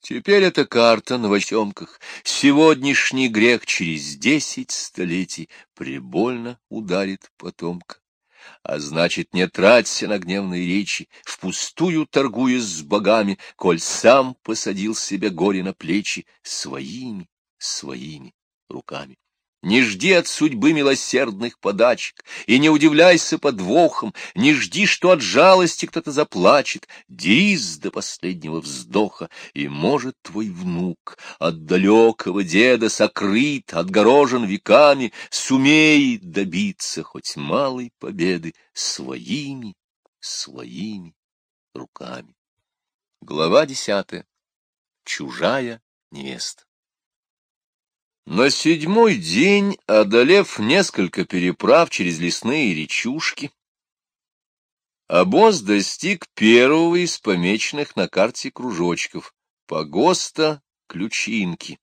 Теперь эта карта на восемках, сегодняшний грех через десять столетий прибольно ударит потомка. А значит, не траться на гневные речи, впустую торгуясь с богами, коль сам посадил себе горе на плечи своими, своими руками. Не жди от судьбы милосердных подачек, и не удивляйся подвохом, не жди, что от жалости кто-то заплачет, дерись до последнего вздоха, и, может, твой внук от далекого деда сокрыт, отгорожен веками, сумеет добиться хоть малой победы своими, своими руками. Глава десятая. Чужая невеста. На седьмой день, одолев несколько переправ через лесные речушки, обоз достиг первого из помеченных на карте кружочков — погоста Ключинки.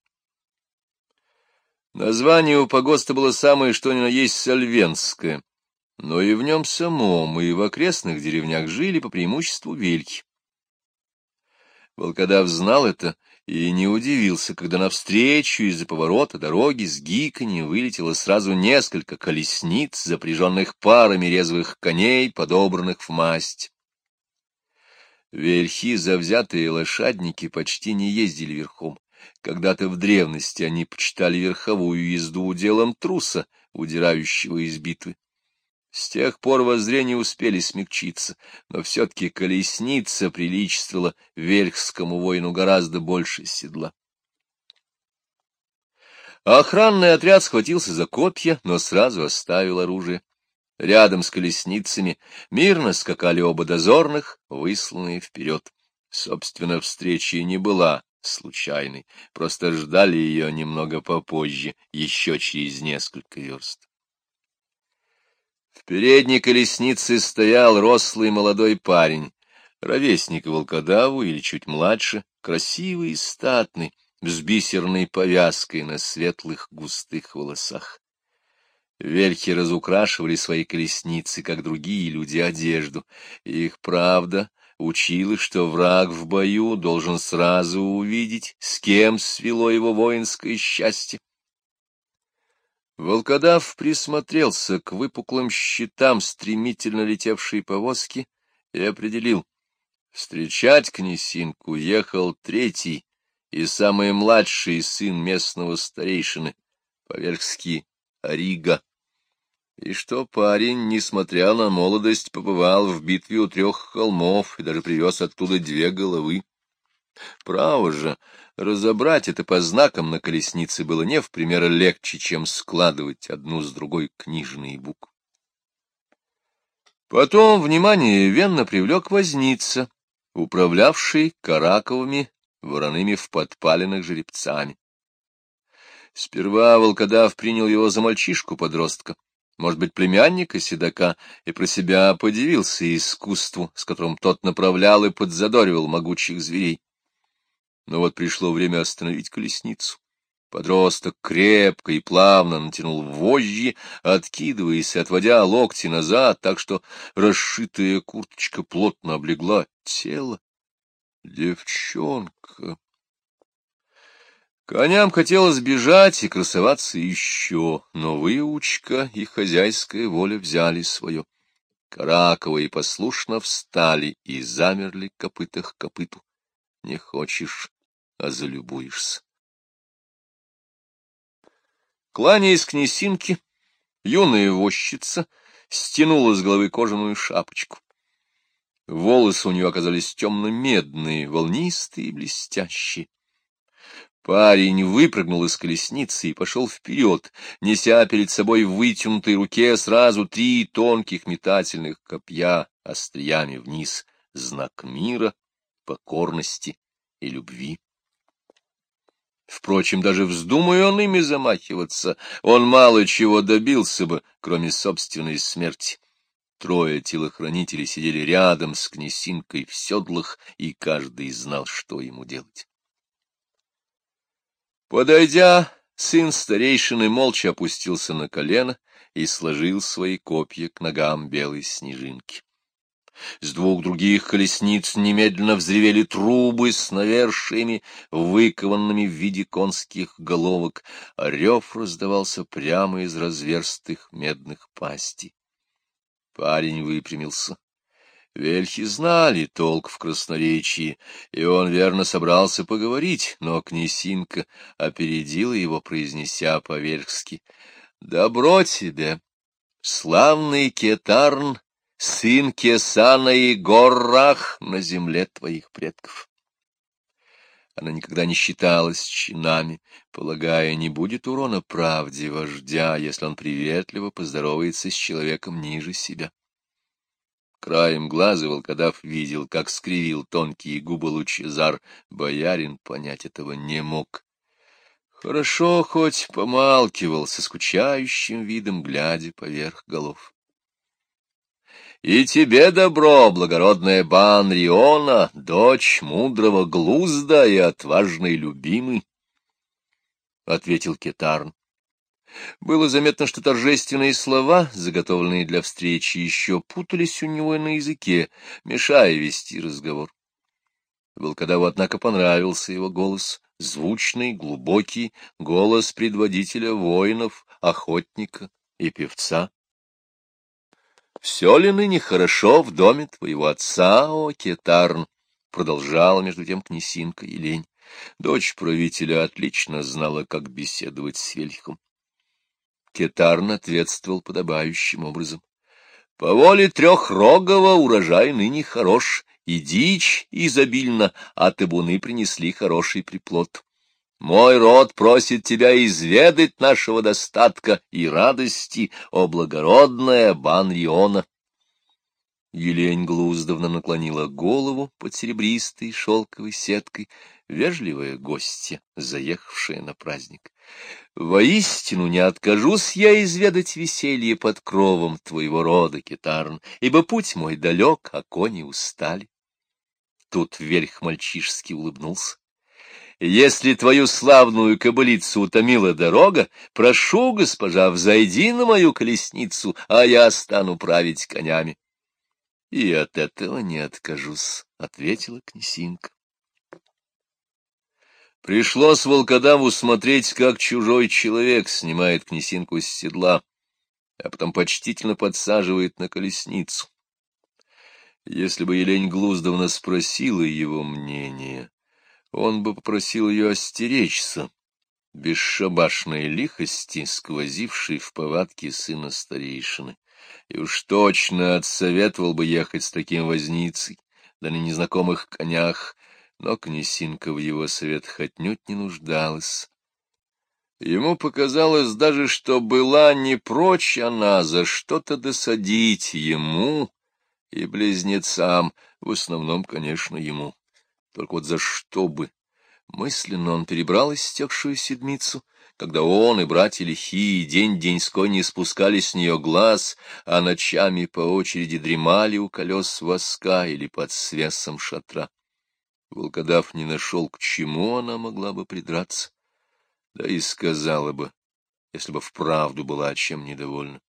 Название у погоста было самое что ни на есть сальвенское, но и в нем самом, и в окрестных деревнях жили по преимуществу вельки. Волкодав знал это и не удивился, когда навстречу из-за поворота дороги с гиканьем вылетело сразу несколько колесниц, запряженных парами резвых коней, подобранных в масть. Верхи, завзятые лошадники, почти не ездили верхом. Когда-то в древности они почитали верховую езду делом труса, удирающего из битвы. С тех пор воззрения успели смягчиться, но все-таки колесница приличествовала вельхскому воину гораздо больше седла. Охранный отряд схватился за копья, но сразу оставил оружие. Рядом с колесницами мирно скакали оба дозорных, высланные вперед. Собственно, встреча не была случайной, просто ждали ее немного попозже, еще через несколько верст. В передней колеснице стоял рослый молодой парень, ровесник волкодаву или чуть младше, красивый и статный, с бисерной повязкой на светлых густых волосах. Вельхи разукрашивали свои колесницы, как другие люди, одежду. Их правда учила, что враг в бою должен сразу увидеть, с кем свело его воинское счастье. Волкодав присмотрелся к выпуклым щитам стремительно летевшей повозки и определил. Встречать князинку ехал третий и самый младший сын местного старейшины, Поверхский Арига. И что парень, несмотря на молодость, побывал в битве у трех холмов и даже привез оттуда две головы. Право же, разобрать это по знакам на колеснице было не в пример легче, чем складывать одну с другой книжные буквы. Потом внимание Венна привлек возница, управлявший караковыми вороными в подпаленных жеребцами. Сперва волкодав принял его за мальчишку-подростка, может быть, племянника седока, и про себя подивился искусству, с которым тот направлял и подзадоривал могучих зверей. Но вот пришло время остановить колесницу. Подросток крепко и плавно натянул вожжи, откидываясь и отводя локти назад, так что расшитая курточка плотно облегла тело. Девчонка! Коням хотелось бежать и красоваться еще, но выучка и хозяйская воля взяли свое. Караковые послушно встали и замерли копытах копыту. Не хочешь а залюбуешься. Кланяясь к Несинке, юная вощица стянула с головы кожаную шапочку. Волосы у нее оказались темно-медные, волнистые и блестящие. Парень выпрыгнул из колесницы и пошел вперед, неся перед собой в вытянутой руке сразу три тонких метательных копья остриями вниз, знак мира, покорности и любви. Впрочем, даже вздумая он ими замахиваться, он мало чего добился бы, кроме собственной смерти. Трое телохранителей сидели рядом с князинкой в седлах, и каждый знал, что ему делать. Подойдя, сын старейшины молча опустился на колено и сложил свои копья к ногам белой снежинки. С двух других колесниц немедленно взревели трубы с навершиями, выкованными в виде конских головок, а рев раздавался прямо из разверстых медных пастей. Парень выпрямился. Вельхи знали толк в красноречии, и он верно собрался поговорить, но князинка опередила его, произнеся по-вельхски. — Добро тебе, славный Кетарн, сын Кесана и Горрах на земле твоих предков. Она никогда не считалась чинами, полагая, не будет урона правде вождя, если он приветливо поздоровается с человеком ниже себя. Краем глаза волкодав видел, как скривил тонкие губы Лучезар. Боярин понять этого не мог. Хорошо хоть помалкивал со скучающим видом, глядя поверх голов. И тебе добро, благородная Банриона, дочь мудрого Глузда и отважной любимый, — ответил Кетарн. Было заметно, что торжественные слова, заготовленные для встречи, еще путались у него на языке, мешая вести разговор. Волкодаву, однако, понравился его голос, звучный, глубокий, голос предводителя воинов, охотника и певца. — Все ли ныне хорошо в доме твоего отца, о Кетарн? — продолжала между тем князинка Елень. Дочь правителя отлично знала, как беседовать с Вельхом. Кетарн ответствовал подобающим образом. — По воле трехрогого урожай ныне хорош, и дичь изобильно, а табуны принесли хороший приплод. Мой род просит тебя изведать нашего достатка и радости, о благородная Банриона. Елень Глуздовна наклонила голову под серебристой шелковой сеткой, вежливая гостья, заехавшая на праздник. Воистину не откажусь я изведать веселье под кровом твоего рода, Китарн, ибо путь мой далек, а кони устали. Тут верх мальчишески улыбнулся. Если твою славную кобылицу утомила дорога, прошу, госпожа, взойди на мою колесницу, а я стану править конями. — И от этого не откажусь, — ответила князинка. Пришлось волкодаву смотреть, как чужой человек снимает князинку с седла, а потом почтительно подсаживает на колесницу. Если бы Елень Глуздовна спросила его мнение, он бы попросил ее остеречься бесшабашной лихости, сквозившей в повадке сына старейшины, и уж точно отсоветовал бы ехать с таким возницей, да на незнакомых конях, но князинка в его советах отнюдь не нуждалась. Ему показалось даже, что была не прочь она за что-то досадить ему и близнецам, в основном, конечно, ему. Только вот за что бы? Мысленно он перебрал истекшую седмицу, когда он и братья лихие день-деньской не спускали с нее глаз, а ночами по очереди дремали у колес воска или под свесом шатра. Волкодав не нашел, к чему она могла бы придраться, да и сказала бы, если бы вправду была чем недовольна.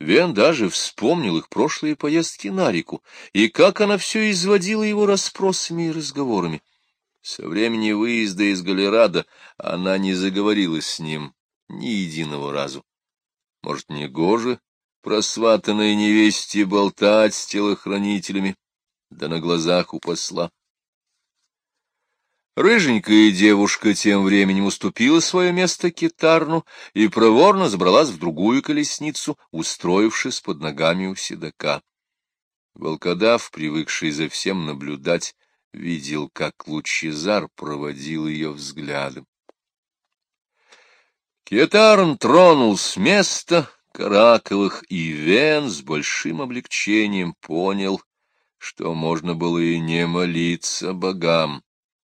Вен даже вспомнил их прошлые поездки на реку, и как она все изводила его расспросами и разговорами. Со времени выезда из Галерада она не заговорила с ним ни единого разу. Может, не гоже просватанной невесте болтать с телохранителями, да на глазах у посла. Рыженькая девушка тем временем уступила свое место китарну и проворно забралась в другую колесницу, устроившись под ногами у седока. Волкодав, привыкший за всем наблюдать, видел, как Лучезар проводил ее взглядом. Кетарн тронул с места Караковых, и Вен с большим облегчением понял, что можно было и не молиться богам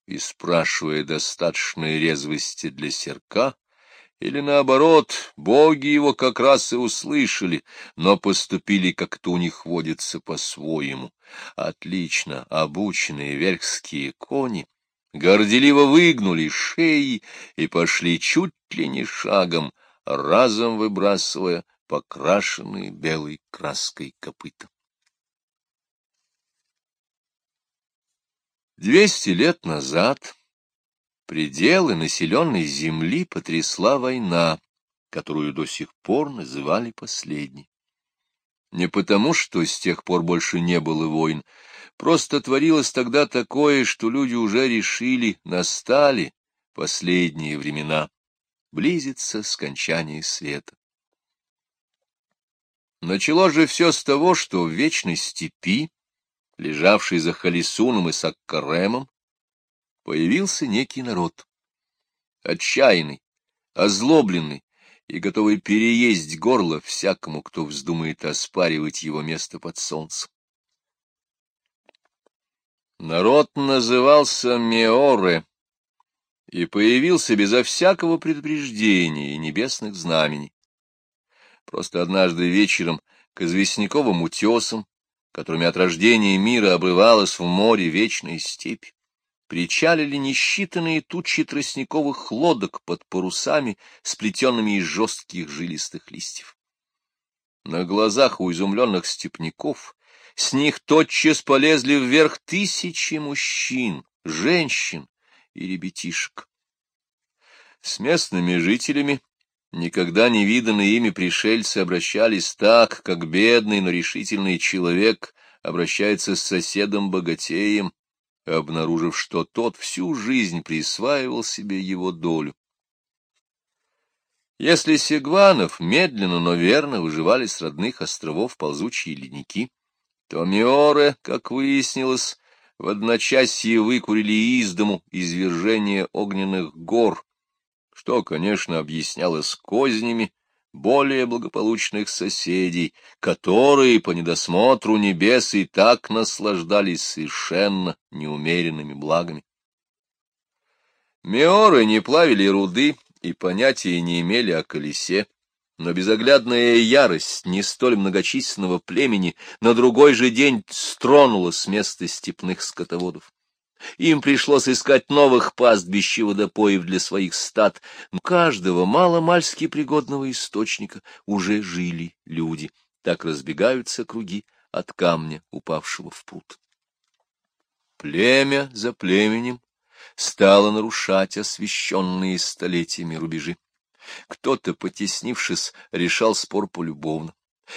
и спрашивая достаточной резвости для серка, или наоборот, боги его как раз и услышали, но поступили, как-то у них водится по-своему. Отлично обученные верхские кони горделиво выгнули шеи и пошли чуть ли не шагом, разом выбрасывая покрашенные белой краской копыта. Двести лет назад пределы населенной земли потрясла война, которую до сих пор называли последней. Не потому, что с тех пор больше не было войн, просто творилось тогда такое, что люди уже решили, настали последние времена, близится скончание света. Начало же все с того, что в вечной степи, лежавшей за Халисуном и Саккаремом, появился некий народ, отчаянный, озлобленный и готовый переесть горло всякому, кто вздумает оспаривать его место под солнцем. Народ назывался Меоре и появился безо всякого предупреждения и небесных знамений. Просто однажды вечером к известняковым утесам, которыми от рождения мира обрывалась в море вечная степь, причалили несчитанные тучи тростниковых лодок под парусами, сплетенными из жестких жилистых листьев. На глазах у изумленных степняков с них тотчас полезли вверх тысячи мужчин, женщин и ребятишек. С местными жителями, никогда не виданные ими пришельцы, обращались так, как бедный, но решительный человек обращается с соседом-богатеем, обнаружив, что тот всю жизнь присваивал себе его долю. Если Сегванов медленно, но верно выживали с родных островов ползучие ледники, то Миоре, как выяснилось, в одночасье выкурили из дому извержение огненных гор, что, конечно, объяснялось кознями, более благополучных соседей, которые по недосмотру небес и так наслаждались совершенно неумеренными благами. Меоры не плавили руды и понятия не имели о колесе, но безоглядная ярость не столь многочисленного племени на другой же день стронула с места степных скотоводов. Им пришлось искать новых пастбищ и водопоев для своих стад, но каждого мало-мальски пригодного источника уже жили люди. Так разбегаются круги от камня, упавшего в пруд. Племя за племенем стало нарушать освященные столетиями рубежи. Кто-то, потеснившись, решал спор полюбовно.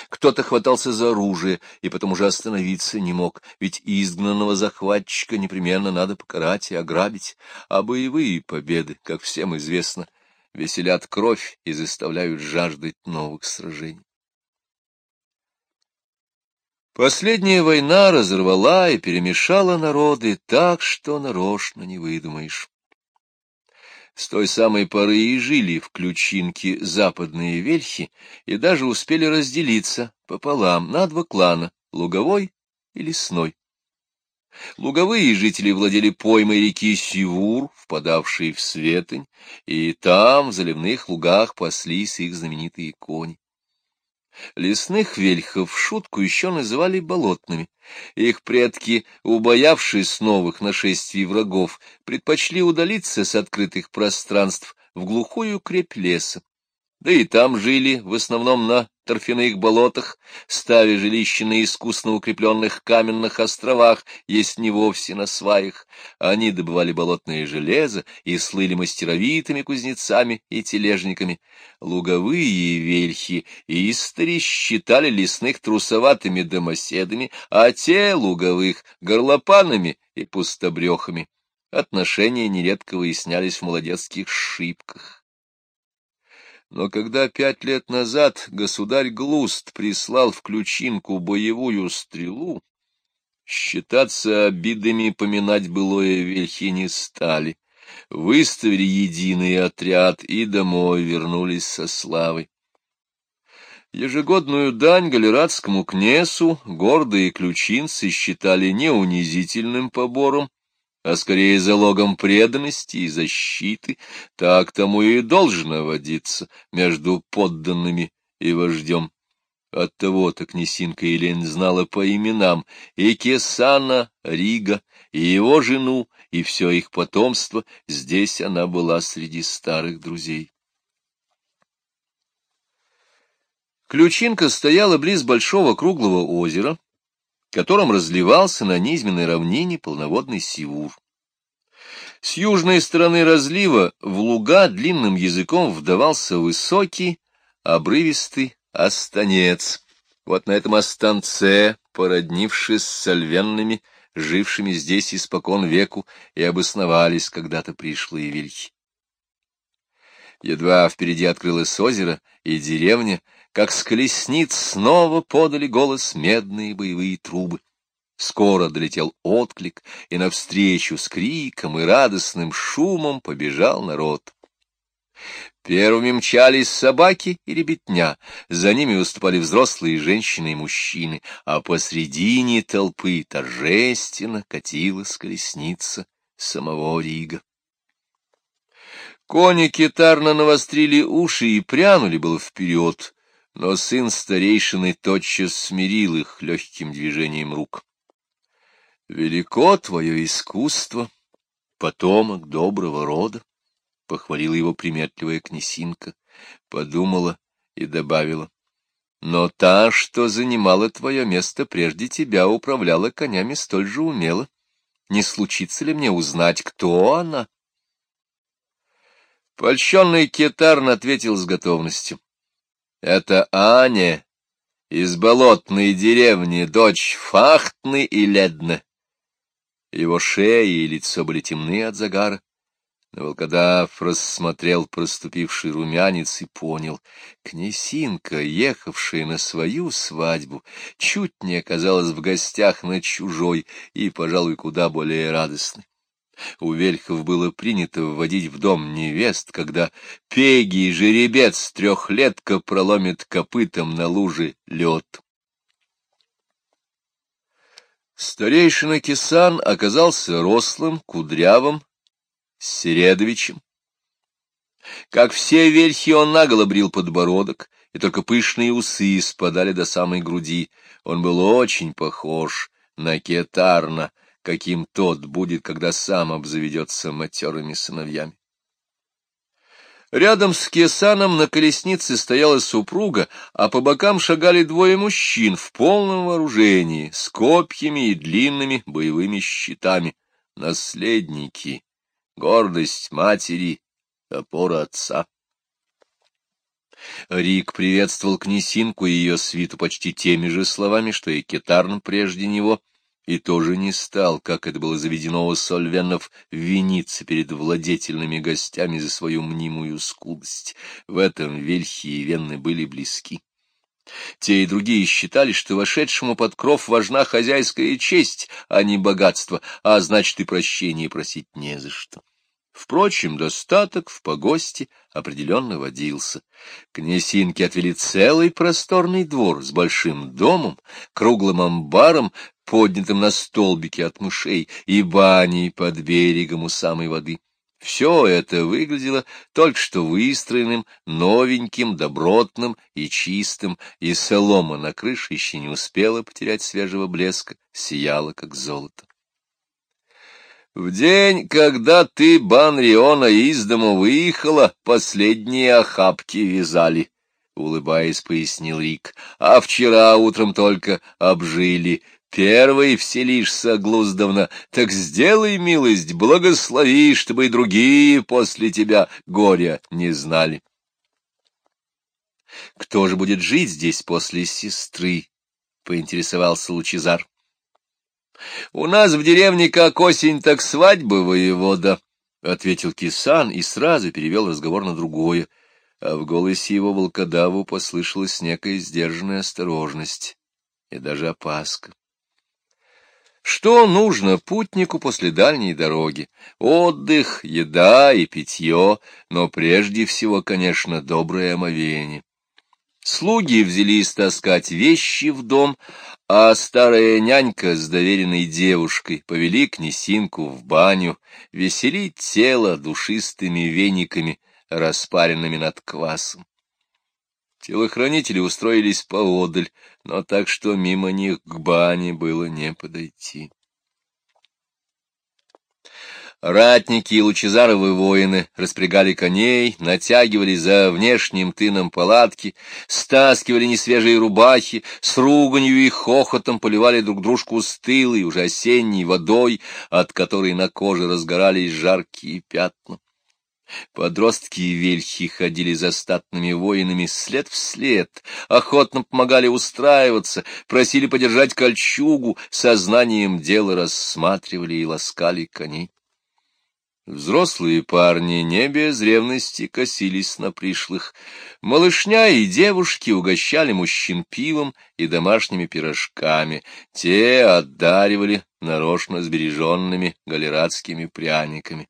Кто-то хватался за оружие и потом уже остановиться не мог, ведь изгнанного захватчика непременно надо покарать и ограбить, а боевые победы, как всем известно, веселят кровь и заставляют жаждать новых сражений. Последняя война разорвала и перемешала народы так, что нарочно не выдумаешь. С той самой поры и жили в Ключинке западные вельхи и даже успели разделиться пополам на два клана — луговой и лесной. Луговые жители владели поймой реки Сивур, впадавшей в Светонь, и там, в заливных лугах, паслись их знаменитые кони. Лесных вельхов в шутку еще называли болотными. Их предки, убоявшись новых нашествий врагов, предпочли удалиться с открытых пространств в глухую крепь леса да и там жили в основном на торфяных болотах, ставя жилища на искусно укрепленных каменных островах, есть не вовсе на сваях. Они добывали болотное железо и слыли мастеровитыми кузнецами и тележниками. Луговые вельхи и истори считали лесных трусоватыми домоседами, а те луговых — горлопанами и пустобрехами. Отношения нередко выяснялись в молодецких шибках. Но когда пять лет назад государь Глуст прислал в Ключинку боевую стрелу, считаться обидами поминать былое вельхи не стали. Выставили единый отряд и домой вернулись со славой. Ежегодную дань галератскому кнесу гордые ключинцы считали не унизительным побором, а скорее залогом преданности и защиты, так тому и должно водиться между подданными и вождем. Оттого-то князинка Елена знала по именам и Кесана, Рига, и его жену, и все их потомство, здесь она была среди старых друзей. Ключинка стояла близ большого круглого озера, которым разливался на низменной равнине полноводный Сивур. С южной стороны разлива в луга длинным языком вдавался высокий, обрывистый останец. Вот на этом останце, породнившись с сальвенными, жившими здесь испокон веку, и обосновались когда-то пришлые вельхи. Едва впереди открылось озеро и деревня, как с колесниц снова подали голос медные боевые трубы. Скоро долетел отклик, и навстречу с криком и радостным шумом побежал народ. Первыми мчались собаки и ребятня, за ними выступали взрослые женщины и мужчины, а посредине толпы торжественно катилась колесница самого Рига. Кони китарно навострили уши и прянули было вперед, но сын старейшины тотчас смирил их легким движением рук. «Велико твое искусство, потомок доброго рода», — похвалила его приметливая князинка, подумала и добавила. «Но та, что занимала твое место прежде тебя, управляла конями столь же умело. Не случится ли мне узнать, кто она?» Польщенный Кетарн ответил с готовностью. Это Аня из болотной деревни, дочь Фахтны и Ледны. Его шея и лицо были темны от загара. Но волкодав рассмотрел проступивший румянец и понял, князинка, ехавшая на свою свадьбу, чуть не оказалась в гостях на чужой и, пожалуй, куда более радостной. У вельхов было принято вводить в дом невест, когда пеги и жеребец трехлетка проломит копытом на луже лед. Старейшина Кисан оказался рослым, кудрявым, середовичем. Как все вельхи, он наголо брил подбородок, и только пышные усы спадали до самой груди. Он был очень похож на Кетарна, каким тот будет, когда сам обзаведется матерыми сыновьями. Рядом с Кесаном на колеснице стояла супруга, а по бокам шагали двое мужчин в полном вооружении, с копьями и длинными боевыми щитами. Наследники, гордость матери, опора отца. Рик приветствовал князинку и ее свиту почти теми же словами, что и Кетарн прежде него — и тоже не стал, как это было заведено у сольвенов, виниться перед владетельными гостями за свою мнимую скудость. В этом вельхи и венны были близки. Те и другие считали, что вошедшему под кров важна хозяйская честь, а не богатство, а значит и прощения просить не за что. Впрочем, достаток в погосте определенно водился. Князинки отвели целый просторный двор с большим домом, круглым амбаром, поднятым на столбике от мышей, и баней под берегом у самой воды. Все это выглядело только что выстроенным, новеньким, добротным и чистым, и солома на крыше еще не успела потерять свежего блеска, сияла, как золото. В день, когда ты, Банриона, из дому выехала, последние охапки вязали, — улыбаясь, пояснил Рик, — а вчера утром только обжили. Первый вселишься, Глуздовна, так сделай милость, благослови, чтобы и другие после тебя горя не знали. — Кто же будет жить здесь после сестры? — поинтересовался Лучезар. — У нас в деревне как осень, так свадьба, воевода, — ответил Кисан и сразу перевел разговор на другое, а в голосе его волкодаву послышалась некая сдержанная осторожность и даже опаска. Что нужно путнику после дальней дороги? Отдых, еда и питье, но прежде всего, конечно, доброе омовение. Слуги взялись таскать вещи в дом, а старая нянька с доверенной девушкой повели князинку в баню, веселить тело душистыми вениками, распаренными над квасом. Телохранители устроились поодаль, но так что мимо них к бане было не подойти. Ратники и лучезаровые воины распрягали коней, натягивали за внешним тыном палатки, стаскивали несвежие рубахи, с руганью и хохотом поливали друг дружку стылой, уже осенней водой, от которой на коже разгорались жаркие пятна. Подростки и вельхи ходили за статными воинами след в след, охотно помогали устраиваться, просили подержать кольчугу, сознанием дела рассматривали и ласкали коней. Взрослые парни не без ревности косились на пришлых. Малышня и девушки угощали мужчин пивом и домашними пирожками. Те отдаривали нарочно сбереженными галератскими пряниками.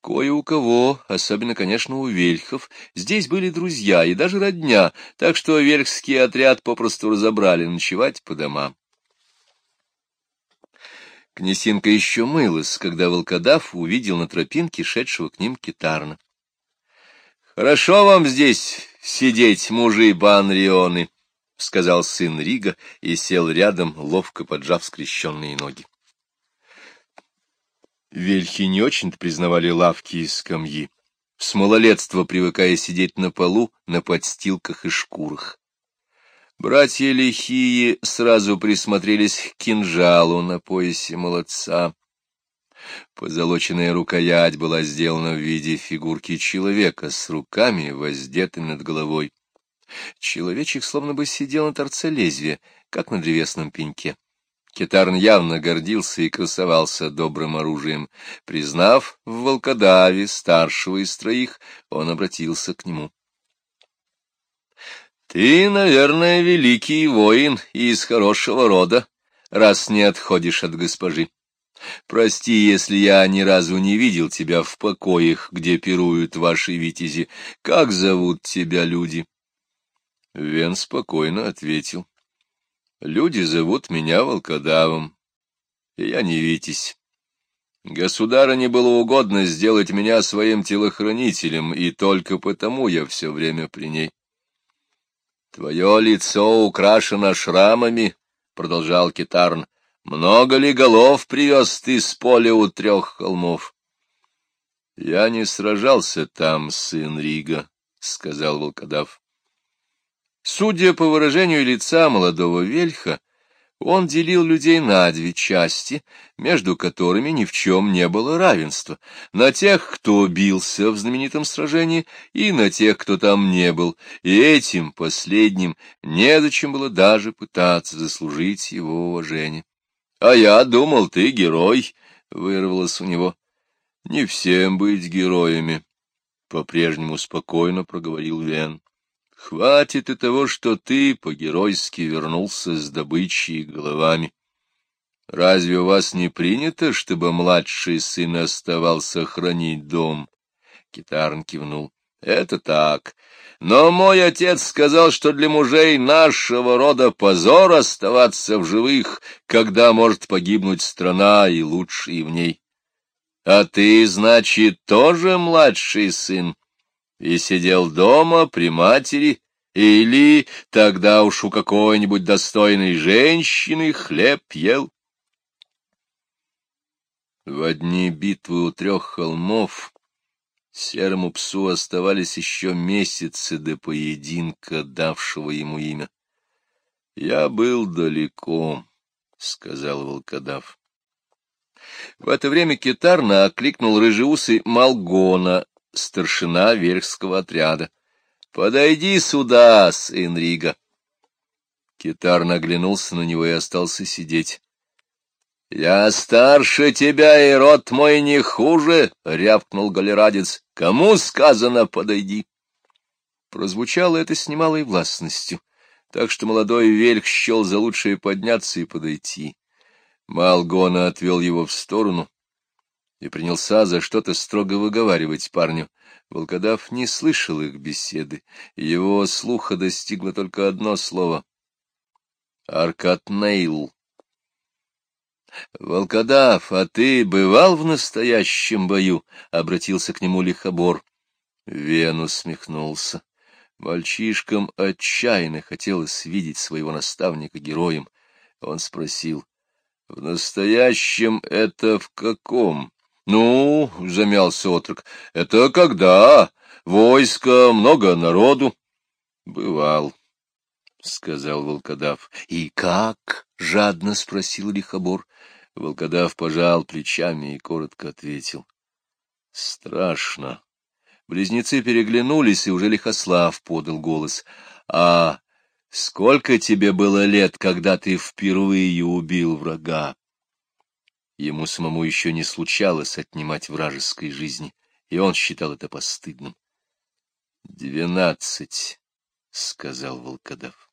Кое у кого, особенно, конечно, у вельхов, здесь были друзья и даже родня, так что вельхский отряд попросту разобрали ночевать по домам. Князинка еще мылась, когда волкодав увидел на тропинке шедшего к ним китарна. — Хорошо вам здесь сидеть, мужи банрионы, — сказал сын Рига и сел рядом, ловко поджав скрещенные ноги. Вельхи не очень-то признавали лавки и скамьи, с малолетства привыкая сидеть на полу, на подстилках и шкурах. Братья лихие сразу присмотрелись к кинжалу на поясе молодца. Позолоченная рукоять была сделана в виде фигурки человека с руками, воздетыми над головой. Человечек словно бы сидел на торце лезвия, как на древесном пеньке. Китарн явно гордился и красовался добрым оружием. Признав в волкодаве старшего из троих, он обратился к нему. Ты, наверное, великий воин и из хорошего рода, раз не отходишь от госпожи. Прости, если я ни разу не видел тебя в покоях, где пируют ваши витязи. Как зовут тебя люди? Вен спокойно ответил. Люди зовут меня волкодавом, и я не витязь. Государыне было угодно сделать меня своим телохранителем, и только потому я все время при ней. Твое лицо украшено шрамами, — продолжал Китарн. — Много ли голов привез ты с поля у трех холмов? — Я не сражался там, сын Рига, — сказал волкодав. Судя по выражению лица молодого вельха, он делил людей на две части, между которыми ни в чем не было равенства, на тех, кто бился в знаменитом сражении, и на тех, кто там не был, и этим последним незачем было даже пытаться заслужить его уважение. — А я думал, ты герой, — вырвалось у него. — Не всем быть героями, — по-прежнему спокойно проговорил Вен. Хватит и того, что ты по-геройски вернулся с добычей и головами. Разве у вас не принято, чтобы младший сын оставался хранить дом? Китарн кивнул. Это так. Но мой отец сказал, что для мужей нашего рода позор оставаться в живых, когда может погибнуть страна и лучшие в ней. А ты, значит, тоже младший сын? И сидел дома при матери, или тогда уж у какой-нибудь достойной женщины хлеб ел. В одни битвы у трех холмов серому псу оставались еще месяцы до поединка, давшего ему имя. — Я был далеко, — сказал волкодав. В это время китарно окликнул рыжеусый Малгона, старшина верхского отряда. — Подойди сюда, сын Рига. Китар наглянулся на него и остался сидеть. — Я старше тебя, и род мой не хуже, — рявкнул галерадец. — Кому сказано подойди? Прозвучало это с немалой властностью, так что молодой вельх счел за лучшее подняться и подойти. Малгона отвел его в сторону, и принялся за что-то строго выговаривать парню. Волкодав не слышал их беседы, его слуха достигло только одно слово — Аркад Нейл. «Волкодав, а ты бывал в настоящем бою?» — обратился к нему Лихобор. Вен усмехнулся. Мальчишкам отчаянно хотелось видеть своего наставника героем. Он спросил, — В настоящем это в каком? Ну, — замялся отрок, — это когда? Войско, много народу. — Бывал, — сказал волкодав. — И как? — жадно спросил Лихобор. Волкодав пожал плечами и коротко ответил. — Страшно. Близнецы переглянулись, и уже Лихослав подал голос. — А сколько тебе было лет, когда ты впервые убил врага? Ему самому еще не случалось отнимать вражеской жизни, и он считал это постыдным. — Двенадцать, — сказал волкодав.